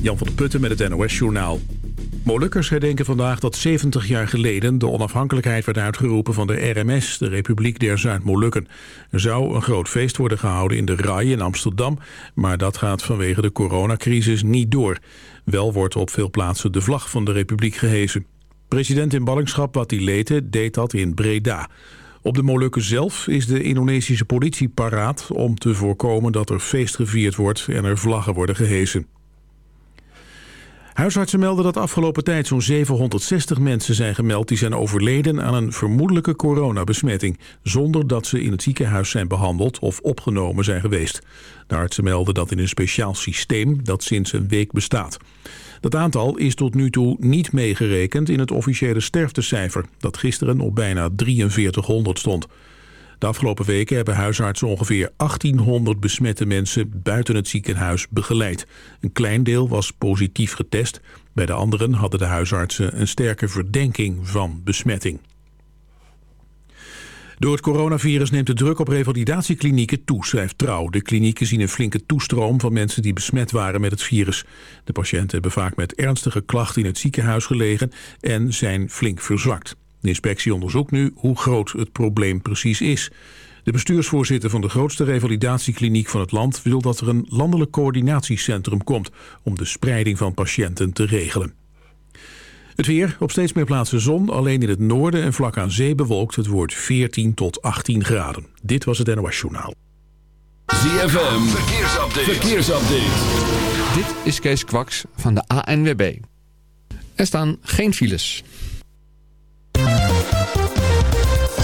Jan van der Putten met het NOS-journaal. Molukkers herdenken vandaag dat 70 jaar geleden de onafhankelijkheid werd uitgeroepen van de RMS, de Republiek der Zuid-Molukken. Er zou een groot feest worden gehouden in de RAI in Amsterdam, maar dat gaat vanwege de coronacrisis niet door. Wel wordt op veel plaatsen de vlag van de Republiek gehezen. President in ballingschap Wati Lete deed dat in Breda. Op de Molukken zelf is de Indonesische politie paraat om te voorkomen dat er feest gevierd wordt en er vlaggen worden gehezen. Huisartsen melden dat afgelopen tijd zo'n 760 mensen zijn gemeld... die zijn overleden aan een vermoedelijke coronabesmetting... zonder dat ze in het ziekenhuis zijn behandeld of opgenomen zijn geweest. De artsen melden dat in een speciaal systeem dat sinds een week bestaat. Dat aantal is tot nu toe niet meegerekend in het officiële sterftecijfer... dat gisteren op bijna 4300 stond. De afgelopen weken hebben huisartsen ongeveer 1800 besmette mensen buiten het ziekenhuis begeleid. Een klein deel was positief getest. Bij de anderen hadden de huisartsen een sterke verdenking van besmetting. Door het coronavirus neemt de druk op revalidatieklinieken toe, schrijft Trouw. De klinieken zien een flinke toestroom van mensen die besmet waren met het virus. De patiënten hebben vaak met ernstige klachten in het ziekenhuis gelegen en zijn flink verzwakt. De inspectie onderzoekt nu hoe groot het probleem precies is. De bestuursvoorzitter van de grootste revalidatiekliniek van het land wil dat er een landelijk coördinatiecentrum komt om de spreiding van patiënten te regelen. Het weer, op steeds meer plaatsen zon, alleen in het noorden en vlak aan zee bewolkt. Het wordt 14 tot 18 graden. Dit was het NOS Journaal. ZFM, verkeersupdate. verkeersupdate. Dit is Kees Kwaks van de ANWB. Er staan geen files.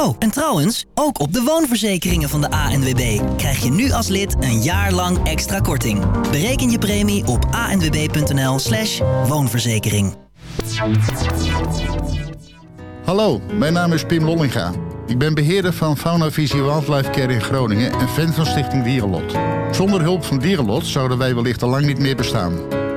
Oh, en trouwens, ook op de woonverzekeringen van de ANWB krijg je nu als lid een jaar lang extra korting. Bereken je premie op anwb.nl slash woonverzekering. Hallo, mijn naam is Pim Lollinga. Ik ben beheerder van Fauna Visie Wildlife Care in Groningen en fan van Stichting Dierenlot. Zonder hulp van Dierenlot zouden wij wellicht al lang niet meer bestaan.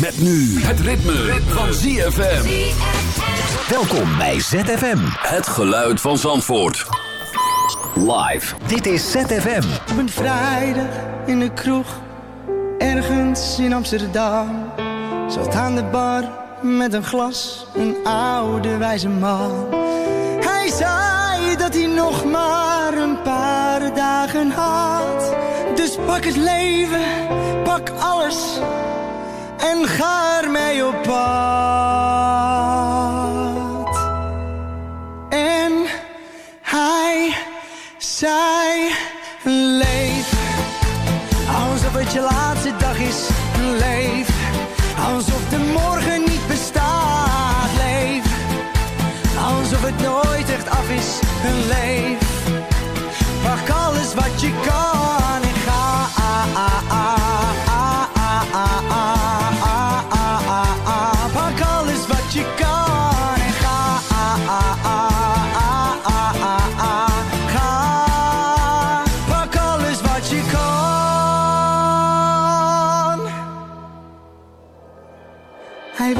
Met nu het ritme, van ZFM. Welkom bij ZFM. Het geluid van Zandvoort. Live. Dit is ZFM. Op een vrijdag in de kroeg, ergens in Amsterdam. Zat aan de bar met een glas, een oude wijze man. Hij zei dat hij nog maar een paar dagen had. Dus pak het leven, pak alles en ga ermee op pad. En hij zij leef Alsof het je laatste dag is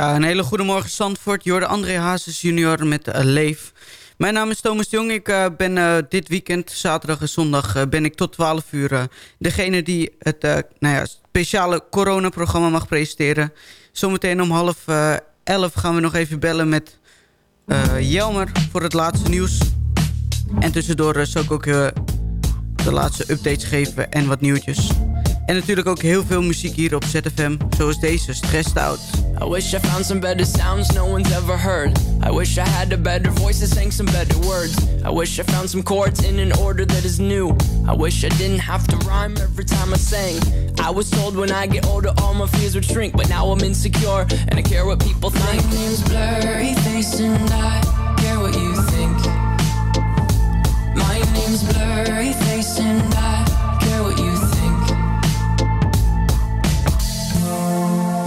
Ja, een hele goede morgen Zandvoort. Jorde André Hazes junior met uh, Leef. Mijn naam is Thomas Jong. Ik uh, ben uh, dit weekend, zaterdag en zondag, ben ik tot 12 uur degene die het nou ja, speciale coronaprogramma mag presenteren. Zometeen om half 11 gaan we nog even bellen met Jelmer voor het laatste nieuws. En tussendoor zal ik ook de laatste updates geven en wat nieuwtjes. En natuurlijk ook heel veel muziek hier op ZFM, zoals deze, Stressed Out. I wish I found some better sounds no one's ever heard. I wish I had a better voice that sang some better words. I wish I found some chords in an order that is new. I wish I didn't have to rhyme every time I sang. I was told when I get older all my fears would shrink, but now I'm insecure and I care what people think. My name's Blurry Face and I care what you think. My name's Blurry Face and I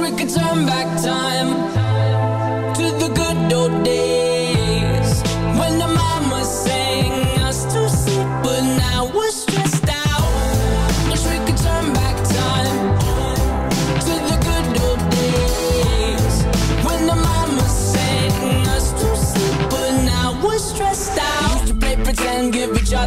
we could turn back time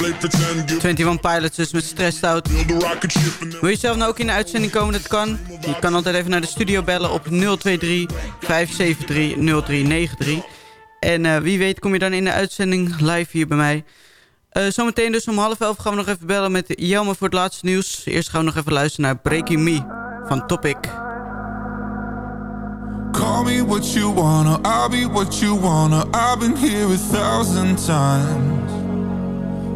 21 Pilots dus met Stressed Out. Wil je zelf nou ook in de uitzending komen? Dat kan. Je kan altijd even naar de studio bellen op 023 573 0393. En eh, wie weet kom je dan in de uitzending live hier bij mij. Eh, zometeen dus om half elf gaan we nog even bellen met Jelmer voor het laatste nieuws. Eerst gaan we nog even luisteren naar Breaking Me van Topic. Call me what you wanna, I'll be what you wanna. I've been here a thousand times.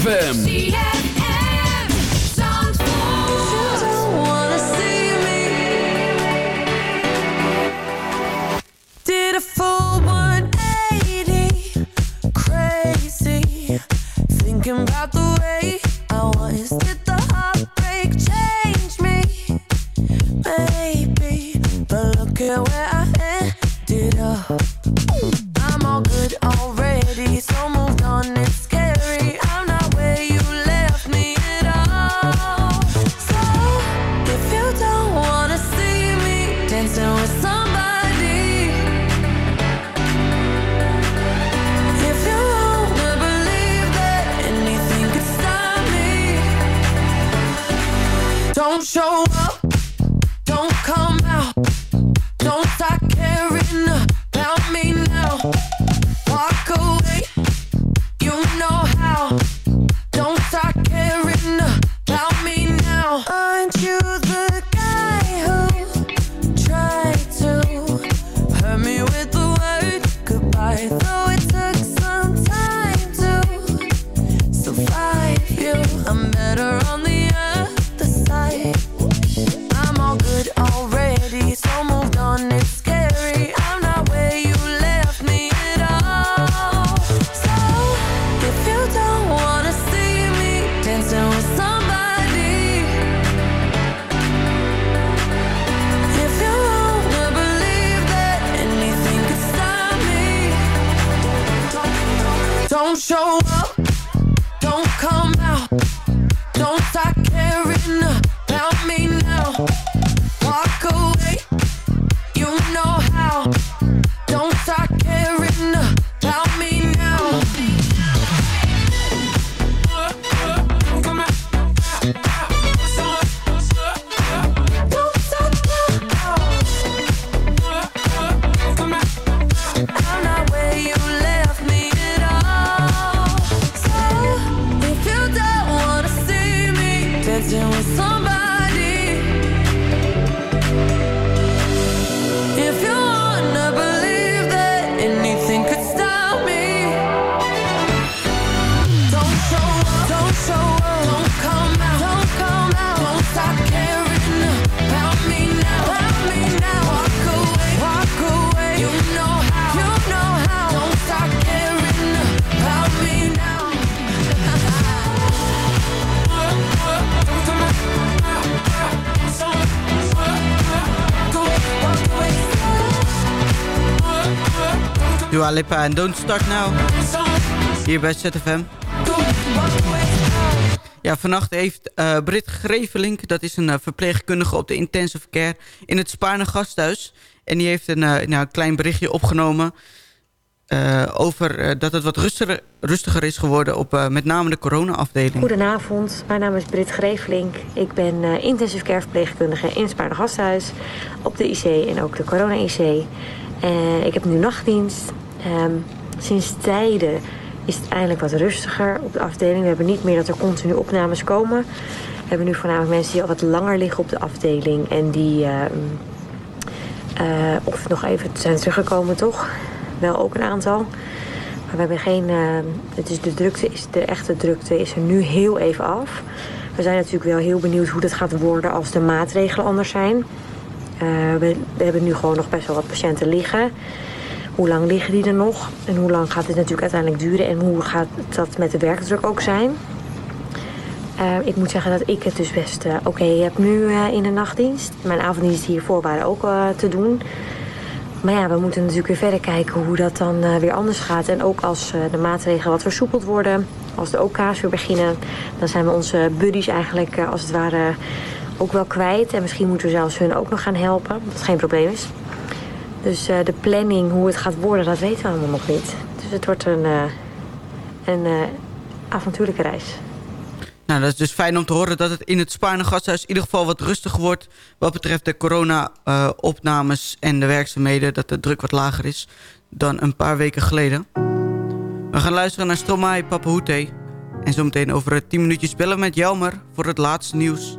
ZFM. Dua en Don't Start Now. Hier bij ZFM. Ja, vannacht heeft eh Britt Grevelink, dat is een eh, verpleegkundige op de intensive care in het Spaarne gasthuis. En die heeft een eh, nou, klein berichtje opgenomen over dat het wat rustiger, rustiger is geworden op met name de corona-afdeling. Goedenavond, mijn naam is Britt Grevelink. Ik ben intensive care verpleegkundige in het Spaarne Gasthuis op de IC en ook de corona-IC. Ik heb nu nachtdienst. Ehm, sinds tijden is het eindelijk wat rustiger op de afdeling. We hebben niet meer dat er continu opnames komen. We hebben nu voornamelijk mensen die al wat langer liggen op de afdeling en die ehm, eh, of nog even zijn teruggekomen, toch? Wel ook een aantal. Maar we hebben geen. eh, het is de drukte, is, de echte drukte is er nu heel even af. We zijn natuurlijk wel heel benieuwd hoe dat gaat worden als de maatregelen anders zijn. Eh, we hebben nu gewoon nog best wel wat patiënten liggen. Hoe lang liggen die er nog? En hoe lang gaat dit natuurlijk uiteindelijk duren? En hoe gaat dat met de werkdruk ook zijn? Eh, ik moet zeggen dat ik het dus best eh, oké heb nu eh, in de nachtdienst. Mijn avonddiensten hiervoor waren ook te doen. Maar ja, we moeten natuurlijk weer verder kijken hoe dat dan weer anders gaat. En ook als de maatregelen wat versoepeld worden, als de OK's weer beginnen, dan zijn we onze buddies eigenlijk als het ware ook wel kwijt. En misschien moeten we zelfs hun ook nog gaan helpen, wat geen probleem is. Dus eh, de planning, hoe het gaat worden, dat weten we allemaal nog niet. Dus het wordt een, eh, een eh, avontuurlijke reis. Nou, dat is dus fijn om te horen dat het in het Spaarne gasthuis in ieder geval wat rustiger wordt. Wat betreft de corona-opnames en de werkzaamheden. Dat de druk wat lager is dan een paar weken geleden. We gaan luisteren naar Stromae Papahute. En zometeen over eh, 10 minuutjes bellen met Jelmer voor het laatste nieuws.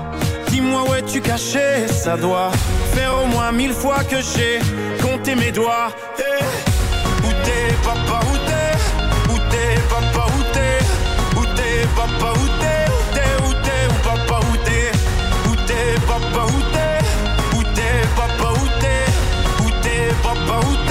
Dis-moi où es-tu caché Ça doit faire au moins mille fois que j'ai compté mes doigts. Eh, Où t'es papa, où t'es? Où t'es papa, où t'es? Où t'es papa, où t'es? Où t'es, où t'es, où papa, où t'es? Où t'es papa, où t'es? Où t'es papa, où t'es? Où t'es papa, Où t'es,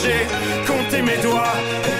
marcher, compter mes doigts.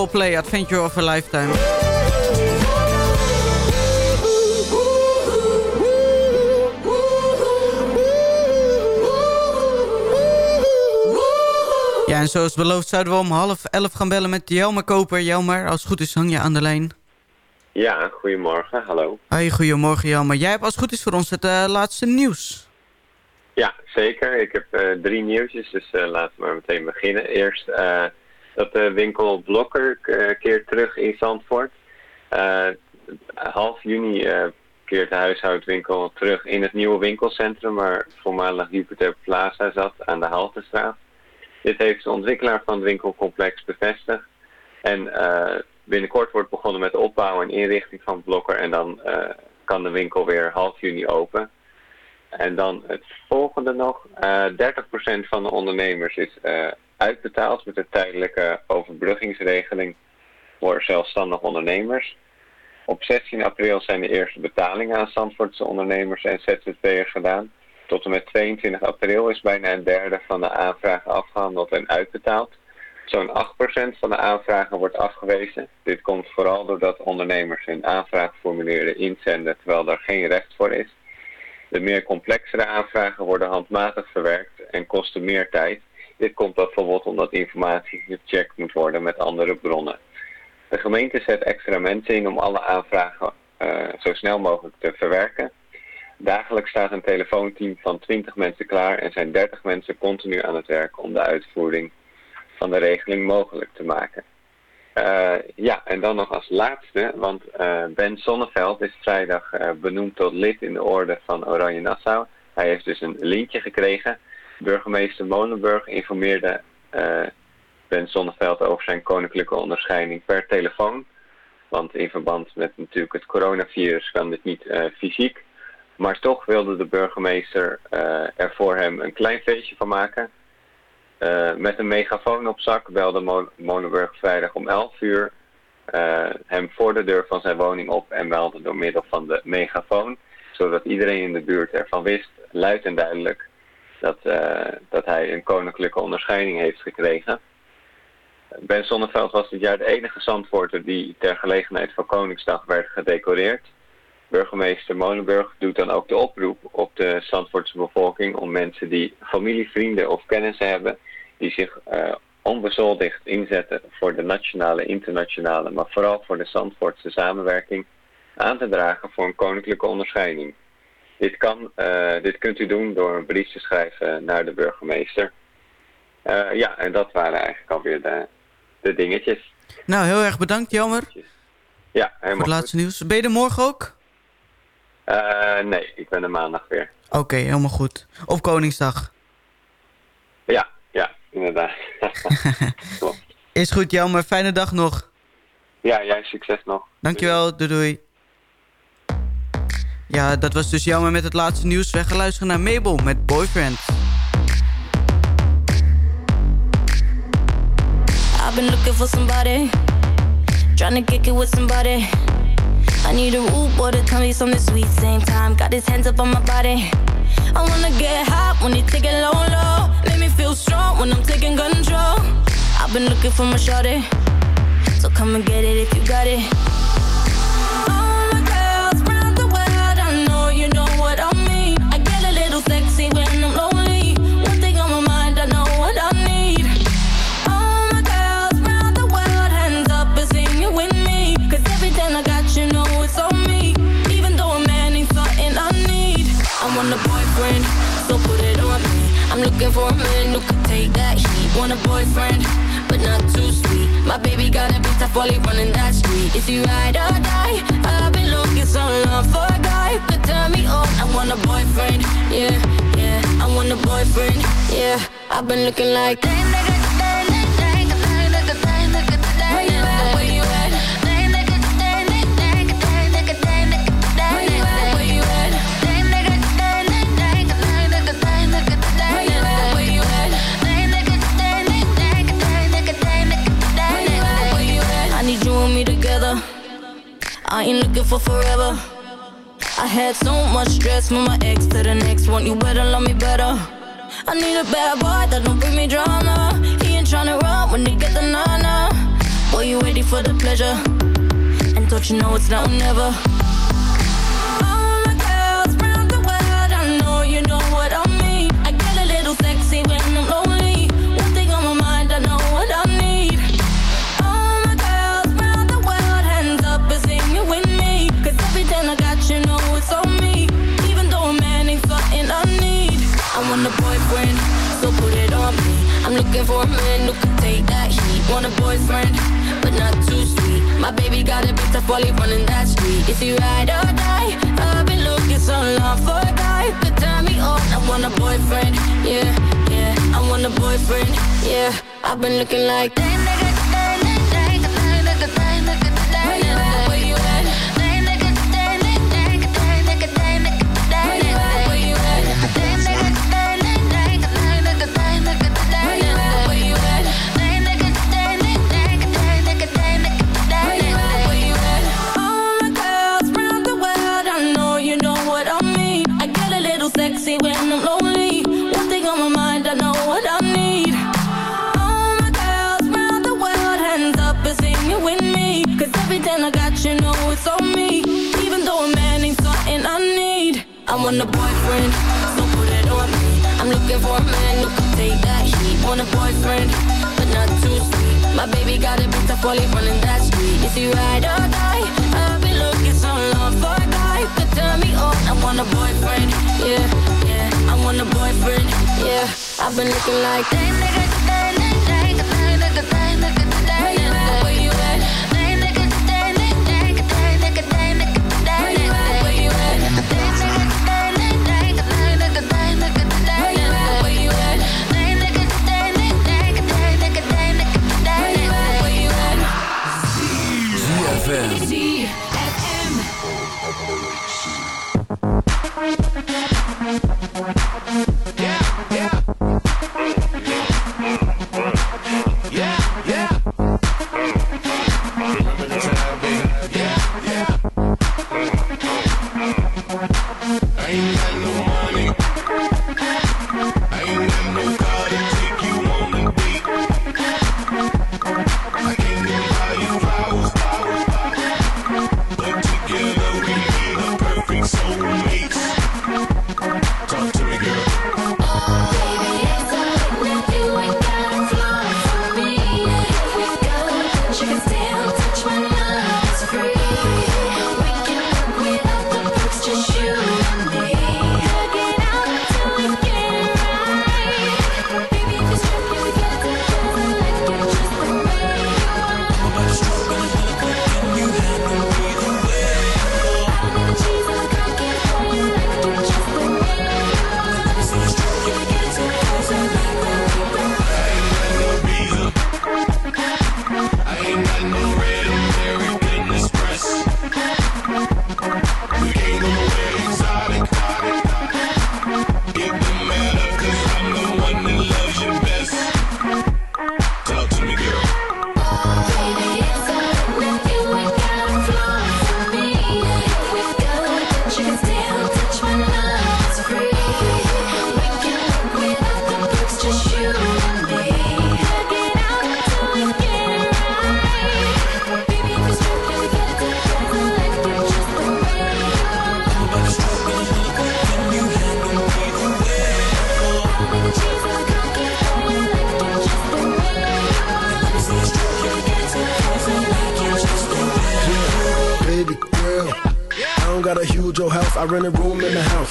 Coldplay, Adventure of a Lifetime. Ja, en zoals beloofd zouden we om half elf gaan bellen met Jelmer Koper. Jelmer, als het goed is hang je aan de lijn. Ja, goedemorgen, hallo. Hoi, goedemorgen Jelmer. Jij hebt als het goed is voor ons het eh, laatste nieuws. Ja, zeker. Ik heb eh, drie nieuwtjes, dus eh, laten we maar meteen beginnen. Eerst eh, dat de winkel Blokker eh, keert terug in Zandvoort. Eh, half juni eh, keert de huishoudwinkel terug in het nieuwe winkelcentrum... waar voormalig Jupiter Plaza zat aan de Haltestraat. Dit heeft de ontwikkelaar van het winkelcomplex bevestigd. En eh, binnenkort wordt begonnen met de opbouw en inrichting van Blokker... en dan eh, kan de winkel weer half juni open... En dan het volgende nog. Eh 30% van de ondernemers is eh, uitbetaald met de tijdelijke overbruggingsregeling voor zelfstandig ondernemers. Op 16 april zijn de eerste betalingen aan Zandvoortse ondernemers en ZZP'ers gedaan. Tot en met 22 april is bijna een derde van de aanvragen afgehandeld en uitbetaald. Zo'n 8% van de aanvragen wordt afgewezen. Dit komt vooral doordat ondernemers hun aanvraagformulieren inzenden terwijl er geen recht voor is. De meer complexere aanvragen worden handmatig verwerkt en kosten meer tijd. Dit komt bijvoorbeeld omdat informatie gecheckt moet worden met andere bronnen. De gemeente zet extra mensen in om alle aanvragen eh, zo snel mogelijk te verwerken. Dagelijks staat een telefoonteam van 20 mensen klaar en zijn 30 mensen continu aan het werk om de uitvoering van de regeling mogelijk te maken. Eh, ja, en dan nog als laatste, want eh, Ben Sonneveld is vrijdag benoemd tot lid in de orde van Oranje Nassau. Hij heeft dus een lintje gekregen. Burgemeester Molenburg informeerde eh, Ben Sonneveld over zijn koninklijke onderscheiding per telefoon. Want in verband met natuurlijk het coronavirus kan dit niet eh, fysiek. Maar toch wilde de burgemeester eh, er voor hem een klein feestje van maken. Met een megafoon op zak belde Mo Molenburg vrijdag om 11 uur hem voor de deur van zijn woning op en meldde door middel van de megafoon, zodat iedereen in de buurt ervan wist, luid en duidelijk, dat, eh, dat hij een koninklijke onderscheiding heeft gekregen. Ben Sonneveld was dit jaar de enige Zandvoorter die ter gelegenheid van Koningsdag werd gedecoreerd. Burgemeester Molenburg doet dan ook de oproep op de Zandvoortse bevolking om mensen die familie, vrienden of kennissen hebben die zich eh, onbezoldigd inzetten voor de nationale, internationale, maar vooral voor de Zandvoortse samenwerking aan te dragen voor een koninklijke onderscheiding. Dit, kan, eh, dit kunt u doen door een brief te schrijven naar de burgemeester. Eh, ja, en dat waren eigenlijk alweer de, de dingetjes. Nou, heel erg bedankt, jammer. Ja, Voor helemaal het laatste nieuws. Ben je er morgen ook? Uh, nee, ik ben er maandag weer. Oké, helemaal goed. Op Koningsdag. Ja, ja, inderdaad. Is goed, jammer. Fijne dag nog. Ja, jij succes nog. Dankjewel, doei doei. Ja, dat was dus jammer met het laatste nieuws. We gaan luisteren naar Mabel met Boyfriend. I've been looking for somebody, trying to kick it with somebody. I need a rude boy to tell me something sweet. Same time, got his hands up on my body. I wanna get hot when he take it low, low. Make me feel strong when I'm taking control. I've been looking for my shorty, so come and get it if you got it. Looking for a man who can take that heat. Want a boyfriend, but not too sweet. My baby got a bit tough while he running that street. Is he ride or die? I've been looking so long for a guy could turn me on. I want a boyfriend, yeah, yeah. I want a boyfriend, yeah. I've been looking like. I ain't looking for forever. I had so much stress from my ex to the next one. You better love me better. I need a bad boy that don't bring me drama. He ain't tryna run when he get the nana. Boy, you ready for the pleasure? And don't you know it's now or never? Looking for a man who can take that heat. Want a boyfriend, but not too sweet. My baby got a bit tough while running that street. Is he ride or die? I've been looking so long for a guy could turn me on. I want a boyfriend, yeah, yeah. I want a boyfriend, yeah. I've been looking like. Where you a boyfriend, so put it on me. I'm looking for a man who can take that heat. Want a boyfriend, but not too sweet. My baby got it, but tough while he running that street. Is he ride or die? I've been looking so long for a guy but turn me on. I want a boyfriend, yeah, yeah. I want a boyfriend, yeah. I've been looking like that nigga Ain't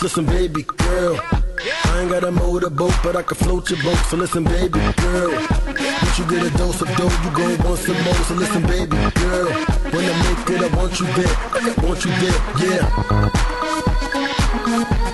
listen, baby girl. I ain't got a motorboat, but I can float your boat. So listen, baby girl. Once you get a dose of dough, you gon' want some more. So listen, baby girl. When I make it, I want you there. I want you there, yeah.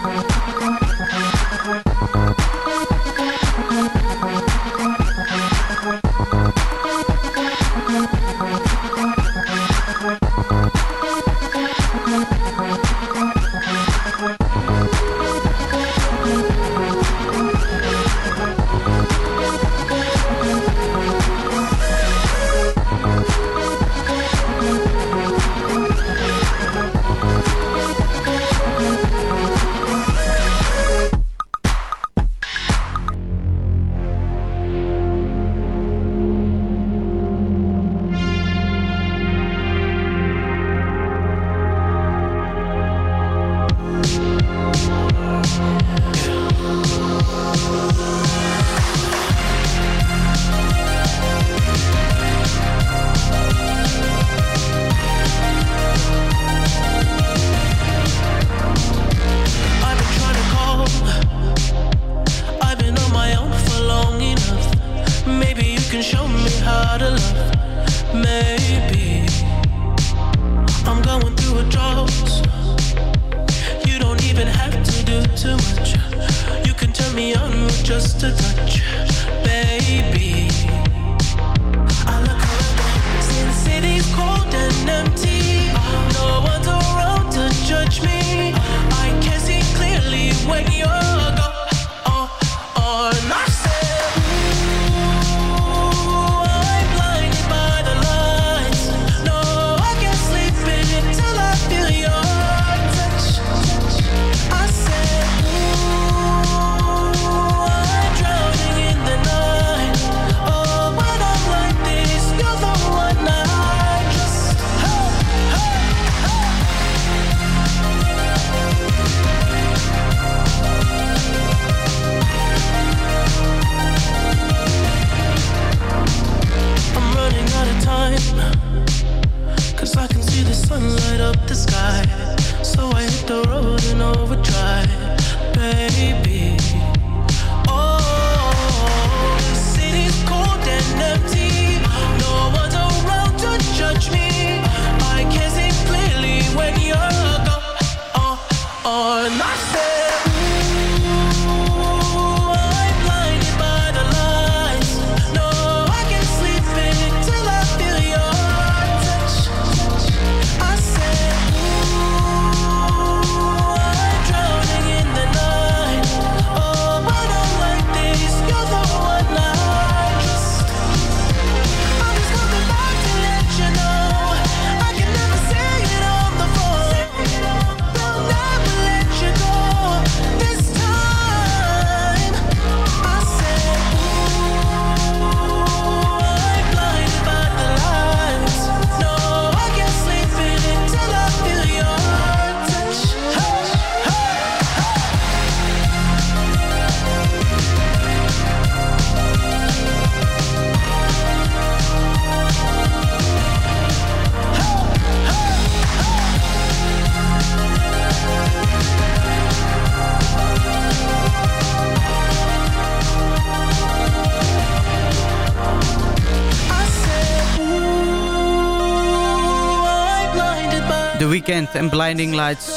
The Weeknd en Blinding Lights.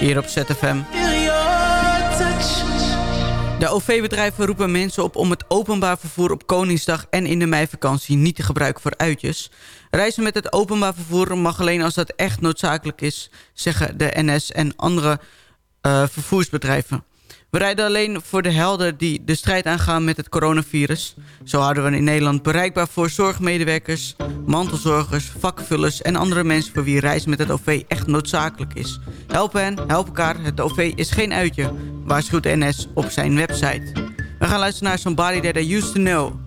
Hier op ZFM. De OV-bedrijven roepen mensen op om het openbaar vervoer op Koningsdag en in de meivakantie niet te gebruiken voor uitjes. Reizen met het openbaar vervoer mag alleen als dat echt noodzakelijk is, zeggen de NS en andere uh, vervoersbedrijven. We rijden alleen voor de helden die de strijd aangaan met het coronavirus. Zo houden we in Nederland bereikbaar voor zorgmedewerkers, mantelzorgers, vakvullers en andere mensen voor wie reizen met het OV echt noodzakelijk is. Helpen hen, help elkaar, het OV is geen uitje, waarschuwt NS op zijn website. We gaan luisteren naar Somebody That I Used To Know.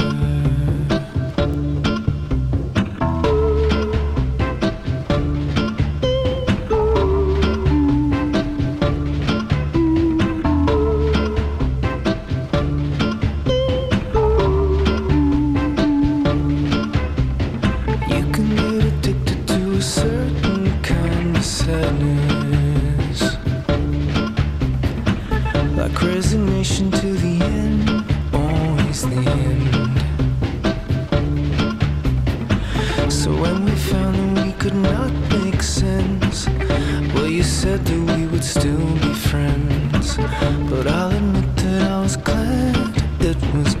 Friends. But I'll admit that I was glad it was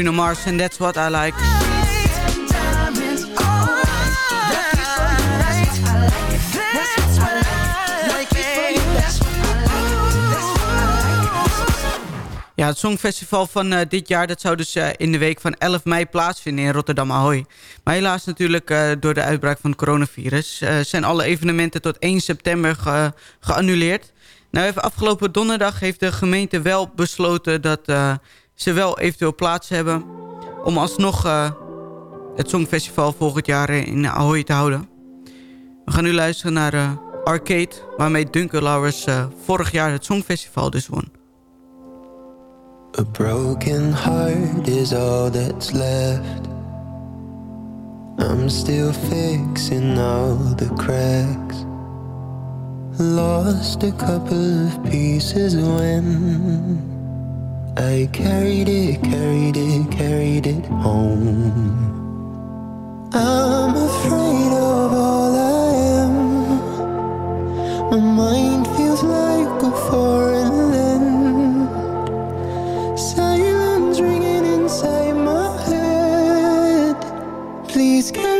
Bruno Mars en That's What I Like. Ja, het Songfestival van eh, dit jaar dat zou dus eh, in de week van 11 mei plaatsvinden in Rotterdam Ahoy. Maar helaas natuurlijk eh, door de uitbraak van het coronavirus zijn alle evenementen tot 1 september ge- geannuleerd. Nou, even afgelopen donderdag heeft de gemeente wel besloten dat ze wel eventueel plaats hebben om alsnog eh, het Songfestival volgend jaar in Ahoy te houden. We gaan nu luisteren naar eh, Arcade, waarmee Duncan Lawrence eh, vorig jaar het Songfestival dus won. A broken heart is all that's left. I'm still fixing all the cracks. Lost a couple of pieces when I carried it, carried it, carried it home. I'm afraid of all I am. My mind feels like a foreign land. Silence ringing inside my head. Please carry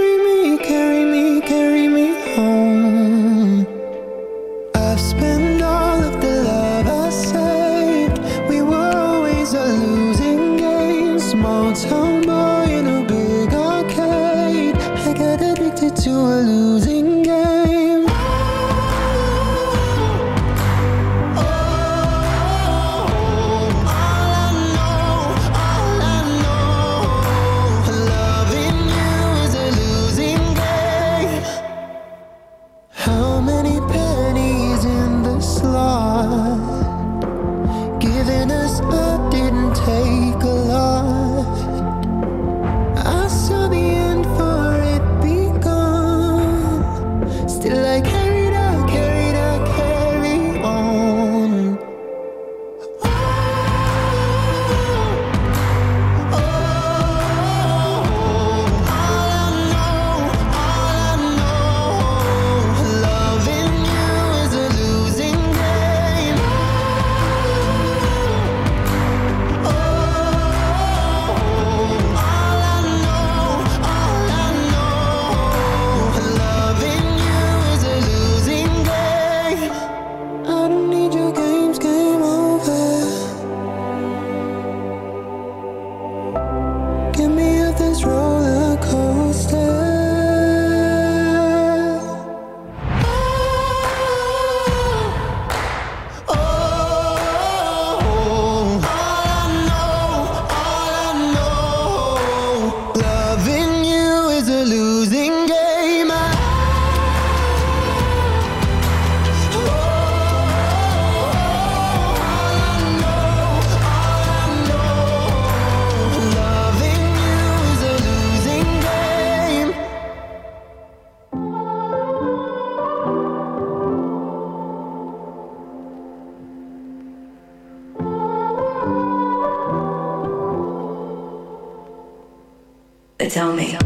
tell me.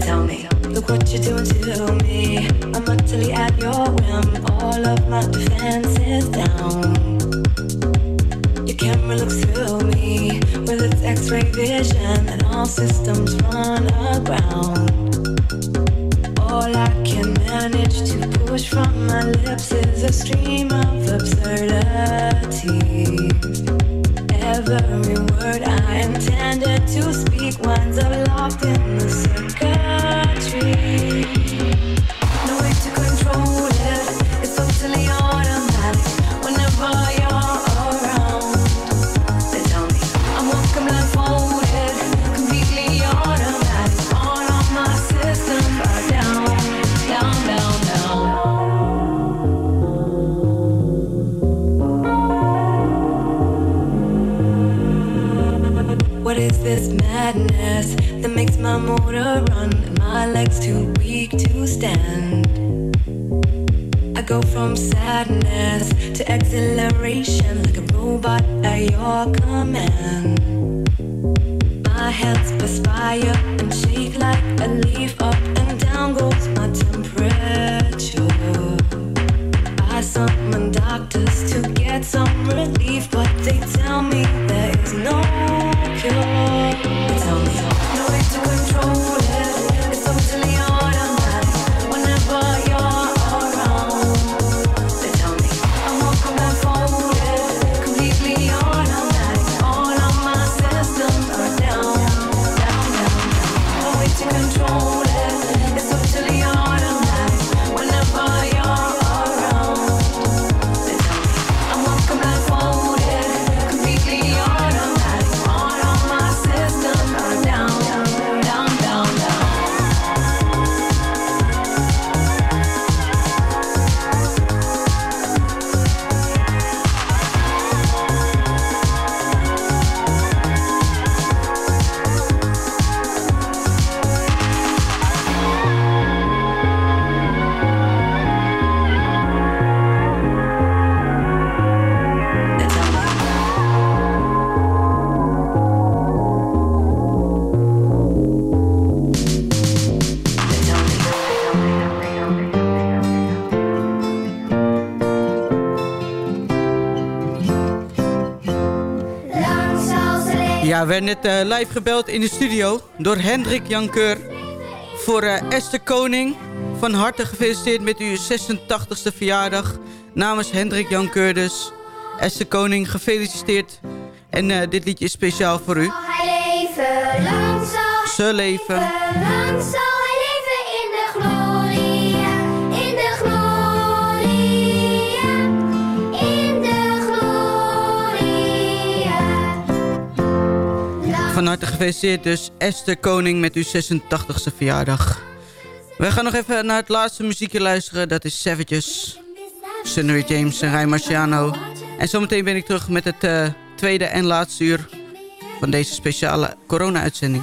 Tell me, look what you're doing to me. I'm utterly at your whim. All of my defenses down. Your camera looks through me with its X-ray vision, and all systems run aground. From my lips is a stream of absurdity. Every word I intended to speak winds up locked in the circuitry. That makes my motor run? and My legs too weak to stand. I go from sadness to exhilaration like a robot at your command. My hands perspire and shake like a leaf. Ja, we werden net eh, live gebeld in de studio door Hendrik Jankeur voor eh, Esther Koning. Van harte gefeliciteerd met uw 86e verjaardag. Namens Hendrik Jankeur dus. Esther Koning, gefeliciteerd. En eh, dit liedje is speciaal voor u. Hij leven, lang zal Ze leven. lang zal harte gefeliciteerd dus Esther Koning met uw 86e verjaardag. We gaan nog even naar het laatste muziekje luisteren. Dat is Savages. Sunny James en Ray Marciano. En zometeen ben ik terug met het eh, tweede en laatste uur van deze speciale corona-uitzending.